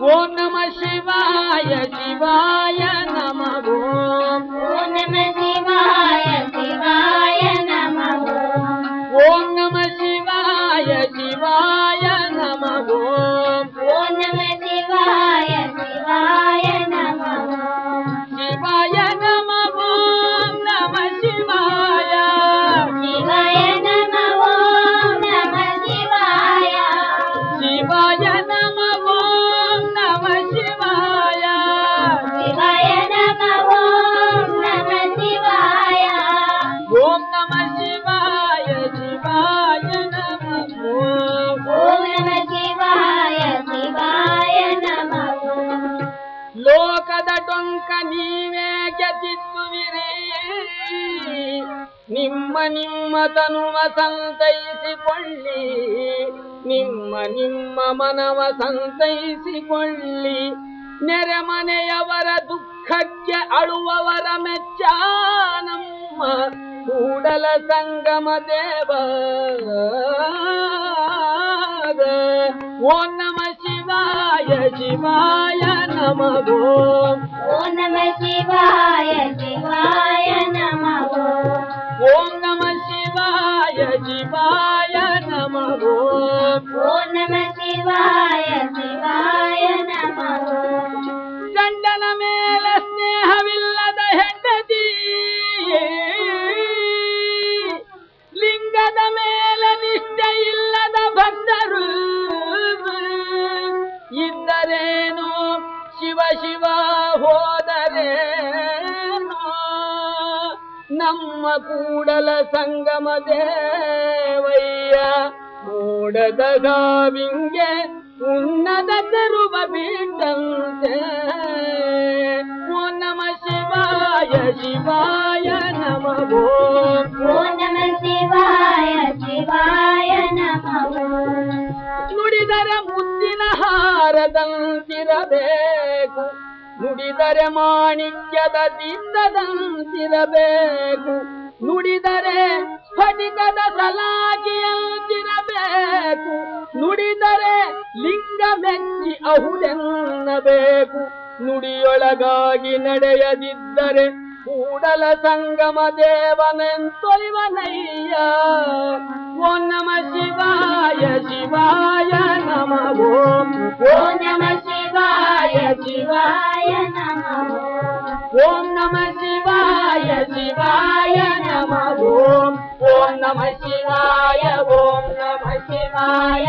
नमः शिवाय शिवाय। ಟೊಂಕ ನೀವೇ ಗೆದ್ದಿದ್ದುವಿರಿ ನಿಮ್ಮ ನಿಮ್ಮ ತನುವ ಸಂತೈಸಿಕೊಳ್ಳಿ. ನಿಮ್ಮ ನಿಮ್ಮ ಮನವ ಸಂತೈಸಿಕೊಳ್ಳಿ. ನೆರೆಮನೆಯವರ ದುಃಖಕ್ಕೆ ಅಳುವವರ ಮೆಚ್ಚ ನಮ್ಮ ಕೂಡಲ ಸಂಗಮ ದೇವ. ಓ ನಮ ಶಿವಾಯ. शिवाय नमो। ॐ नम शिवाय शिवाय नमो। ॐ नम शिवाय शिवाय नमगो ॐ नम शिवाय शिवाय नमो। ನಮ್ಮ ಕೂಡಲ ಸಂಗಮ ದೇವಯ್ಯ. ಮೂಡದ ಗಾವಿಂಗೆ ಉನ್ನದ ತರುವ ಬಿಟ್ಟಂತೆ ಓ ನಮ ಶಿವಾಯ ಶಿವಾಯ ನಮಃ. ಓ ನಮ ಶಿವಾಯ ಶಿವಾಯ ನಮಃ. ನುಡಿದರ ಮುದ್ದಿನ ಹಾರದಂತಿರಬೇಕು. ನುಡಿದರೆ ಮಾಣಿಕ್ಯದ ದಿಂದದಂತಿರಬೇಕು ನುಡಿದರೆ ಸ್ಫಟಿಕದ ಸಲಾಗಿಯಂತಿರಬೇಕು ನುಡಿದರೆ ಲಿಂಗ ಮೆಚ್ಚಿ ಅಹುದೆನ್ನಬೇಕು. ನುಡಿಯೊಳಗಾಗಿ ನಡೆಯದಿದ್ದರೆ ಕೂಡಲ ಸಂಗಮ ದೇವನೆಂತೊಲಿವನಯ್ಯ ಓ ನಮ ಶಿವಾಯ ಶಿವಾಯ ನಮ. ಓಂ ಓಂ ನಮ ಶಿವಾಯ ಶಿವಾಯ ॐ नम शिवाय शिवाय नमः ॐ नमः शिवाय ॐ नमः शिििवाय